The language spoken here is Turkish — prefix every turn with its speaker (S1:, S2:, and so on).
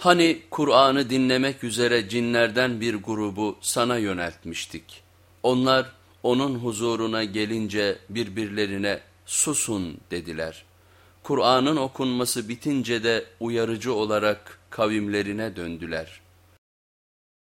S1: Hani Kur'an'ı dinlemek üzere cinlerden bir grubu sana yöneltmiştik. Onlar onun huzuruna gelince birbirlerine susun dediler. Kur'an'ın okunması bitince de uyarıcı olarak kavimlerine döndüler.''